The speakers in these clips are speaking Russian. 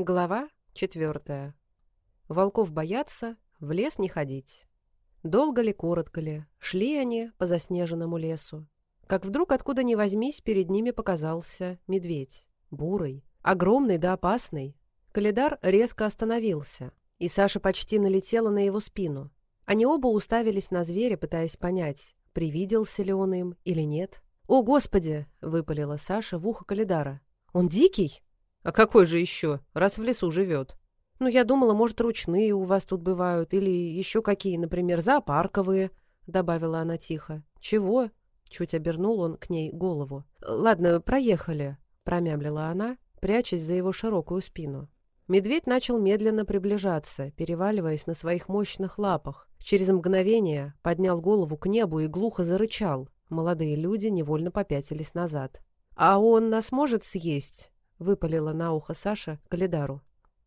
Глава 4. Волков боятся, в лес не ходить. Долго ли, коротко ли, шли они по заснеженному лесу. Как вдруг откуда ни возьмись, перед ними показался медведь. Бурый, огромный да опасный. Калидар резко остановился, и Саша почти налетела на его спину. Они оба уставились на зверя, пытаясь понять, привиделся ли он им или нет. «О, Господи!» — выпалила Саша в ухо Калидара. «Он дикий?» А какой же еще, раз в лесу живет? Ну, я думала, может, ручные у вас тут бывают, или еще какие, например, зоопарковые, добавила она тихо. Чего? Чуть обернул он к ней голову. Ладно, проехали, промямлила она, прячась за его широкую спину. Медведь начал медленно приближаться, переваливаясь на своих мощных лапах. Через мгновение поднял голову к небу и глухо зарычал. Молодые люди невольно попятились назад. «А он нас может съесть?» — выпалила на ухо Саша Калидару.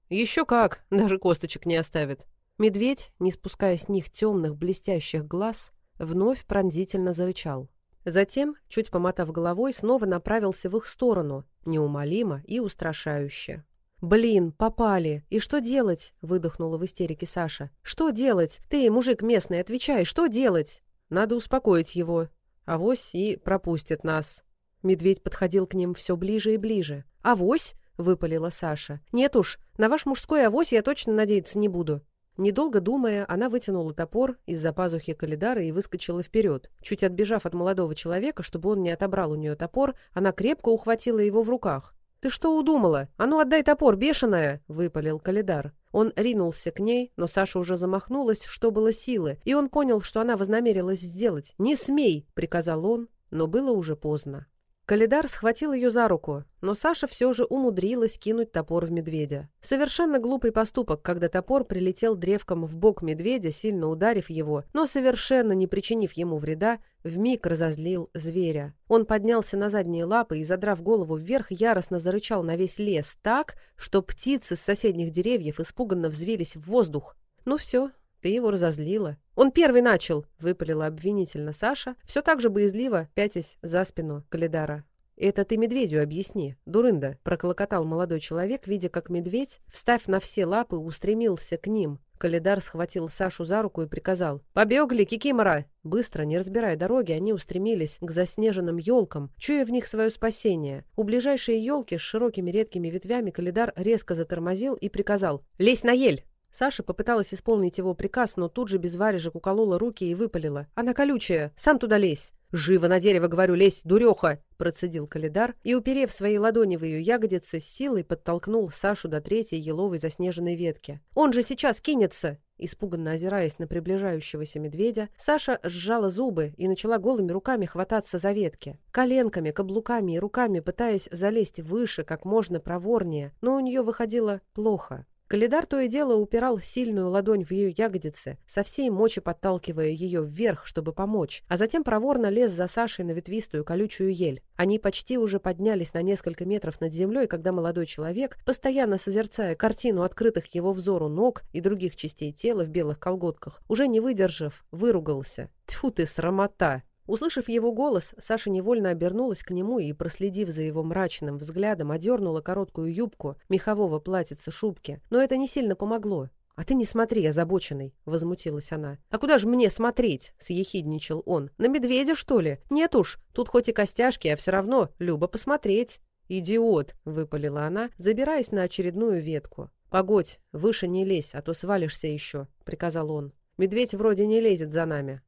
«Еще как! Даже косточек не оставит!» Медведь, не спуская с них темных блестящих глаз, вновь пронзительно зарычал. Затем, чуть помотав головой, снова направился в их сторону, неумолимо и устрашающе. «Блин, попали! И что делать?» – выдохнула в истерике Саша. «Что делать? Ты, мужик местный, отвечай, что делать?» «Надо успокоить его. Авось и пропустит нас». Медведь подходил к ним все ближе и ближе. «Авось!» — выпалила Саша. «Нет уж, на ваш мужской авось я точно надеяться не буду». Недолго думая, она вытянула топор из-за пазухи Калидара и выскочила вперед. Чуть отбежав от молодого человека, чтобы он не отобрал у нее топор, она крепко ухватила его в руках. «Ты что удумала? А ну отдай топор, бешеная!» — выпалил Калидар. Он ринулся к ней, но Саша уже замахнулась, что было силы, и он понял, что она вознамерилась сделать. «Не смей!» — приказал он, но было уже поздно. Калидар схватил ее за руку, но Саша все же умудрилась кинуть топор в медведя. Совершенно глупый поступок, когда топор прилетел древком в бок медведя, сильно ударив его, но совершенно не причинив ему вреда, вмиг разозлил зверя. Он поднялся на задние лапы и, задрав голову вверх, яростно зарычал на весь лес так, что птицы с соседних деревьев испуганно взвелись в воздух. Ну все, ты его разозлила. Он первый начал, выпалила обвинительно Саша, все так же боязливо, пятясь за спину Калидара. «Это ты медведю объясни, дурында», — проклокотал молодой человек, видя, как медведь, встав на все лапы, устремился к ним. Калидар схватил Сашу за руку и приказал «Побегли, Кикимора!» Быстро, не разбирая дороги, они устремились к заснеженным елкам, чуя в них свое спасение. У ближайшей елки с широкими редкими ветвями Калидар резко затормозил и приказал «Лезь на ель!» Саша попыталась исполнить его приказ, но тут же без варежек уколола руки и выпалила. «Она колючая! Сам туда лезь!» «Живо на дерево, говорю, лезь, дуреха!» – процедил Калидар и, уперев свои ладони в ее ягодицы, с силой подтолкнул Сашу до третьей еловой заснеженной ветки. «Он же сейчас кинется!» Испуганно озираясь на приближающегося медведя, Саша сжала зубы и начала голыми руками хвататься за ветки. Коленками, каблуками и руками, пытаясь залезть выше, как можно проворнее, но у нее выходило плохо. Калидар то и дело упирал сильную ладонь в ее ягодице, со всей мочи подталкивая ее вверх, чтобы помочь, а затем проворно лез за Сашей на ветвистую колючую ель. Они почти уже поднялись на несколько метров над землей, когда молодой человек, постоянно созерцая картину открытых его взору ног и других частей тела в белых колготках, уже не выдержав, выругался. «Тьфу ты, срамота!» Услышав его голос, Саша невольно обернулась к нему и, проследив за его мрачным взглядом, одернула короткую юбку мехового платьица шубки. Но это не сильно помогло. «А ты не смотри, озабоченный!» — возмутилась она. «А куда же мне смотреть?» — съехидничал он. «На медведя, что ли? Нет уж, тут хоть и костяшки, а все равно, любо посмотреть!» «Идиот!» — выпалила она, забираясь на очередную ветку. «Погодь, выше не лезь, а то свалишься еще!» — приказал он. «Медведь вроде не лезет за нами,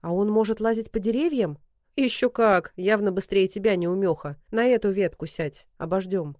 а он может лазить по деревьям? Еще как! Явно быстрее тебя, неумеха. На эту ветку сядь, обождем.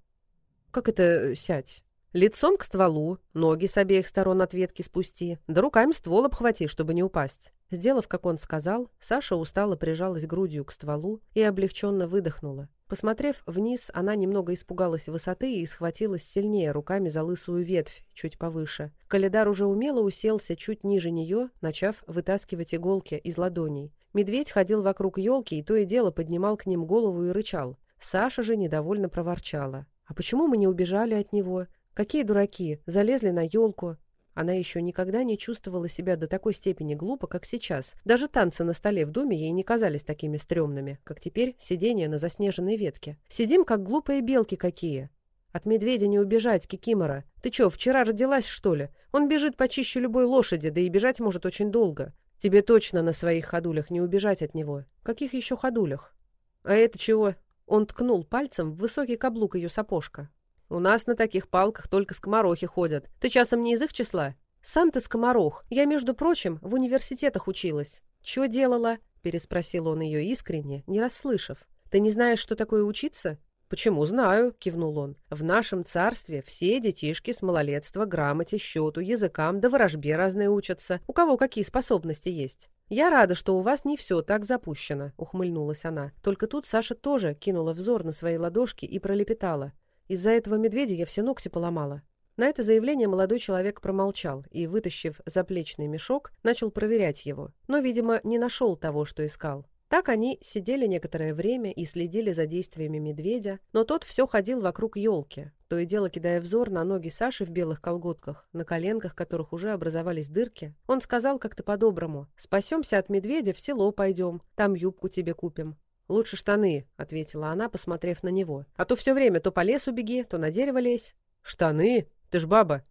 Как это сядь? Лицом к стволу, ноги с обеих сторон от ветки спусти, да руками ствол обхвати, чтобы не упасть. Сделав, как он сказал, Саша устало прижалась грудью к стволу и облегченно выдохнула. Посмотрев вниз, она немного испугалась высоты и схватилась сильнее руками за лысую ветвь, чуть повыше. Калидар уже умело уселся чуть ниже нее, начав вытаскивать иголки из ладоней. Медведь ходил вокруг елки и то и дело поднимал к ним голову и рычал. Саша же недовольно проворчала. «А почему мы не убежали от него? Какие дураки! Залезли на елку! Она еще никогда не чувствовала себя до такой степени глупо, как сейчас. Даже танцы на столе в доме ей не казались такими стрёмными, как теперь сидение на заснеженной ветке. «Сидим, как глупые белки какие!» «От медведя не убежать, Кикимора! Ты чё, вчера родилась, что ли? Он бежит почище любой лошади, да и бежать может очень долго. Тебе точно на своих ходулях не убежать от него. Каких еще ходулях?» «А это чего?» Он ткнул пальцем в высокий каблук ее сапожка. У нас на таких палках только скоморохи ходят. Ты часом не из их числа? Сам ты скоморох. Я, между прочим, в университетах училась. Чё делала? Переспросил он ее искренне, не расслышав. Ты не знаешь, что такое учиться? «Почему знаю?» – кивнул он. «В нашем царстве все детишки с малолетства грамоте, счету, языкам да ворожбе разные учатся, у кого какие способности есть». «Я рада, что у вас не все так запущено», – ухмыльнулась она. Только тут Саша тоже кинула взор на свои ладошки и пролепетала. Из-за этого медведя я все ногти поломала. На это заявление молодой человек промолчал и, вытащив заплечный мешок, начал проверять его, но, видимо, не нашел того, что искал. Так они сидели некоторое время и следили за действиями медведя, но тот все ходил вокруг елки, то и дело кидая взор на ноги Саши в белых колготках, на коленках которых уже образовались дырки. Он сказал как-то по-доброму «Спасемся от медведя, в село пойдем, там юбку тебе купим». «Лучше штаны», — ответила она, посмотрев на него. «А то все время то по лесу беги, то на дерево лезь». «Штаны? Ты ж баба».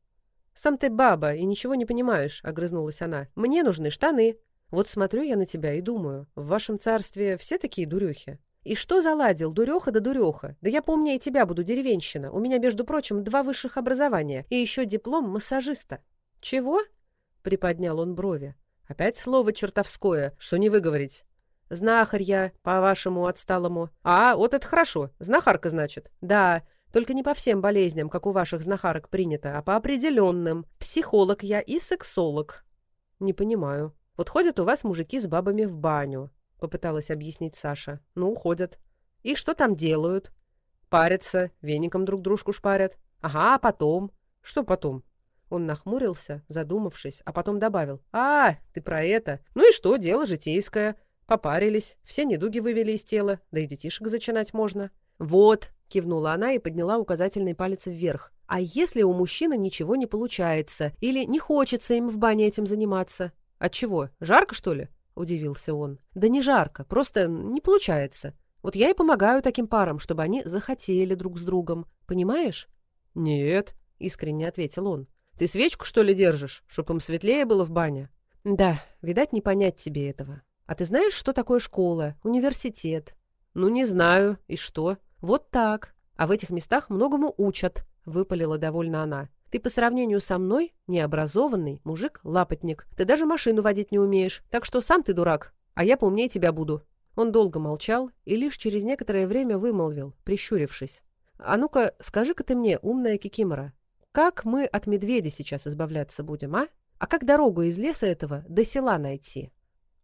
«Сам ты баба и ничего не понимаешь», — огрызнулась она. «Мне нужны штаны». «Вот смотрю я на тебя и думаю, в вашем царстве все такие дурюхи». «И что заладил, дуреха да дуреха? Да я помню, и тебя буду деревенщина. У меня, между прочим, два высших образования и еще диплом массажиста». «Чего?» — приподнял он брови. «Опять слово чертовское, что не выговорить». Знахарь я, по-вашему, отсталому. А, вот это хорошо. Знахарка, значит. Да, только не по всем болезням, как у ваших знахарок принято, а по определенным. Психолог я и сексолог. Не понимаю. Вот ходят у вас мужики с бабами в баню, попыталась объяснить Саша. Ну, уходят. И что там делают? Парятся, веником друг дружку шпарят. Ага, а потом? Что потом? Он нахмурился, задумавшись, а потом добавил. «А, ты про это? Ну и что, дело житейское. Попарились, все недуги вывели из тела, да и детишек зачинать можно. Вот, кивнула она и подняла указательный палец вверх. А если у мужчины ничего не получается или не хочется им в бане этим заниматься? От чего? Жарко, что ли? удивился он. Да не жарко, просто не получается. Вот я и помогаю таким парам, чтобы они захотели друг с другом, понимаешь? Нет, искренне ответил он. Ты свечку что ли держишь, чтобы им светлее было в бане? Да, видать, не понять тебе этого. А ты знаешь, что такое школа, университет? Ну, не знаю. И что? Вот так. А в этих местах многому учат, выпалила довольно она. Ты по сравнению со мной необразованный мужик-лапотник. Ты даже машину водить не умеешь, так что сам ты дурак, а я поумнее тебя буду». Он долго молчал и лишь через некоторое время вымолвил, прищурившись. «А ну-ка, скажи-ка ты мне, умная Кикимора, как мы от медведя сейчас избавляться будем, а? А как дорогу из леса этого до села найти?»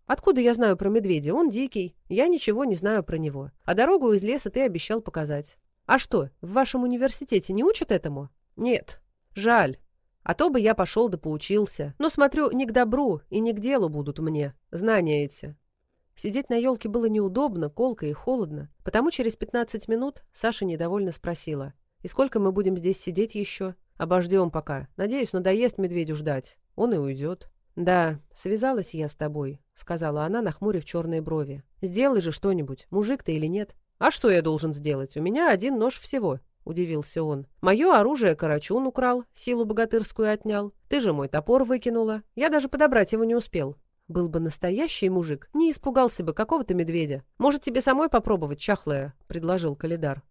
Откуда я знаю про медведя? Он дикий. Я ничего не знаю про него. А дорогу из леса ты обещал показать. А что, в вашем университете не учат этому? Нет. Жаль. А то бы я пошел да поучился. Но, смотрю, не к добру и не к делу будут мне знания эти. Сидеть на елке было неудобно, колко и холодно, потому через 15 минут Саша недовольно спросила. «И сколько мы будем здесь сидеть еще?» «Обождем пока. Надеюсь, надоест медведю ждать. Он и уйдет». «Да, связалась я с тобой», — сказала она, нахмурив черные брови. «Сделай же что-нибудь, мужик ты или нет». «А что я должен сделать? У меня один нож всего», — удивился он. «Мое оружие Карачун украл, силу богатырскую отнял. Ты же мой топор выкинула. Я даже подобрать его не успел». «Был бы настоящий мужик, не испугался бы какого-то медведя. Может, тебе самой попробовать, чахлая?» — предложил Калидар.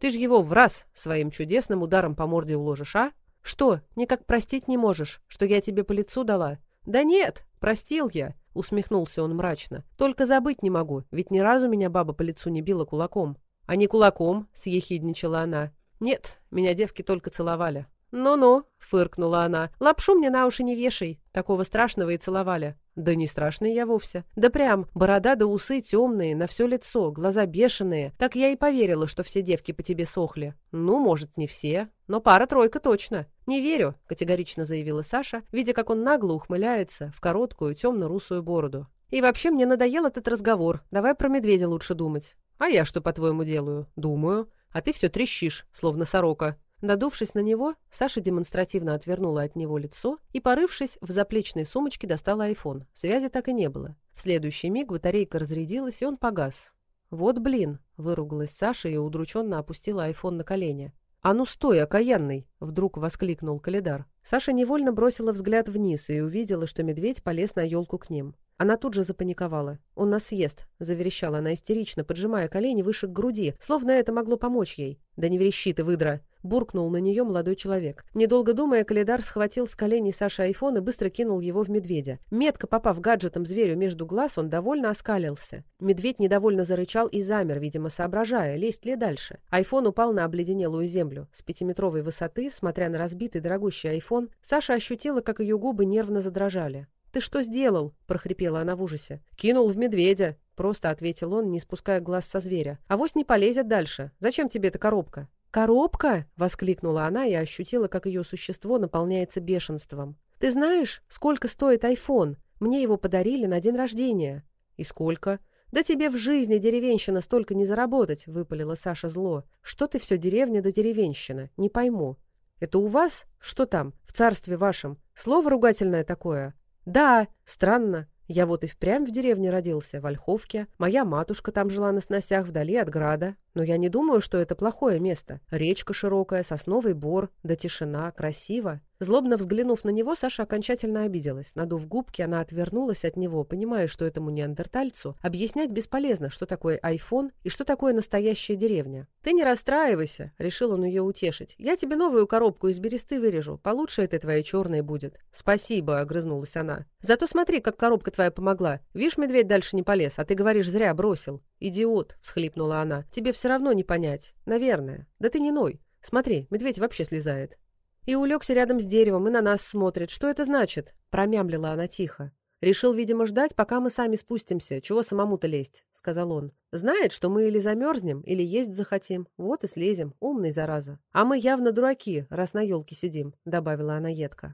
«Ты же его в раз своим чудесным ударом по морде уложишь, а?» «Что, никак простить не можешь, что я тебе по лицу дала?» «Да нет, простил я», — усмехнулся он мрачно. «Только забыть не могу, ведь ни разу меня баба по лицу не била кулаком». «А не кулаком», — съехидничала она. «Нет, меня девки только целовали». «Ну-ну», — фыркнула она, — «лапшу мне на уши не вешай, такого страшного и целовали». Да не страшный я вовсе. Да прям, борода да усы темные, на все лицо, глаза бешеные. Так я и поверила, что все девки по тебе сохли. Ну, может, не все, но пара-тройка точно. «Не верю», — категорично заявила Саша, видя, как он нагло ухмыляется в короткую темно-русую бороду. «И вообще мне надоел этот разговор. Давай про медведя лучше думать». «А я что, по-твоему, делаю?» «Думаю. А ты все трещишь, словно сорока. Надувшись на него, Саша демонстративно отвернула от него лицо и, порывшись в заплечной сумочке, достала iPhone. Связи так и не было. В следующий миг батарейка разрядилась, и он погас. «Вот блин!» – выругалась Саша и удрученно опустила iPhone на колени. «А ну стой, окаянный!» – вдруг воскликнул Калидар. Саша невольно бросила взгляд вниз и увидела, что медведь полез на елку к ним. Она тут же запаниковала. «Он нас съест!» – заверещала она истерично, поджимая колени выше к груди, словно это могло помочь ей. «Да не верещи ты, выдра!» буркнул на нее молодой человек. Недолго думая, Калидар схватил с колени Саши айфон и быстро кинул его в медведя. Метко попав гаджетом зверю между глаз, он довольно оскалился. Медведь недовольно зарычал и замер, видимо, соображая, лезть ли дальше. Айфон упал на обледенелую землю. С пятиметровой высоты, смотря на разбитый дорогущий айфон, Саша ощутила, как ее губы нервно задрожали. «Ты что сделал?» – прохрипела она в ужасе. «Кинул в медведя!» – просто ответил он, не спуская глаз со зверя. «Авось не полезет дальше. Зачем тебе эта коробка?» «Коробка!» — воскликнула она и ощутила, как ее существо наполняется бешенством. «Ты знаешь, сколько стоит айфон? Мне его подарили на день рождения». «И сколько?» «Да тебе в жизни, деревенщина, столько не заработать!» — выпалила Саша зло. «Что ты все деревня до да деревенщина? Не пойму». «Это у вас? Что там? В царстве вашем? Слово ругательное такое?» «Да! Странно. Я вот и впрямь в деревне родился, в Ольховке. Моя матушка там жила на сносях вдали от града. Но я не думаю, что это плохое место. Речка широкая, сосновый бор, да тишина, красиво. Злобно взглянув на него, Саша окончательно обиделась. Надув губки, она отвернулась от него, понимая, что этому неандертальцу объяснять бесполезно, что такое iPhone и что такое настоящая деревня. «Ты не расстраивайся», — решил он ее утешить. «Я тебе новую коробку из бересты вырежу. Получше этой твоей черной будет». «Спасибо», — огрызнулась она. «Зато смотри, как коробка твоя помогла. Вишь, медведь дальше не полез, а ты говоришь, зря бросил». «Идиот!» — всхлипнула она. «Тебе все равно не понять. Наверное. Да ты не ной. Смотри, медведь вообще слезает». И улегся рядом с деревом и на нас смотрит. «Что это значит?» — промямлила она тихо. «Решил, видимо, ждать, пока мы сами спустимся. Чего самому-то лезть?» — сказал он. «Знает, что мы или замерзнем, или есть захотим. Вот и слезем. Умный, зараза. А мы явно дураки, раз на елке сидим», — добавила она едко.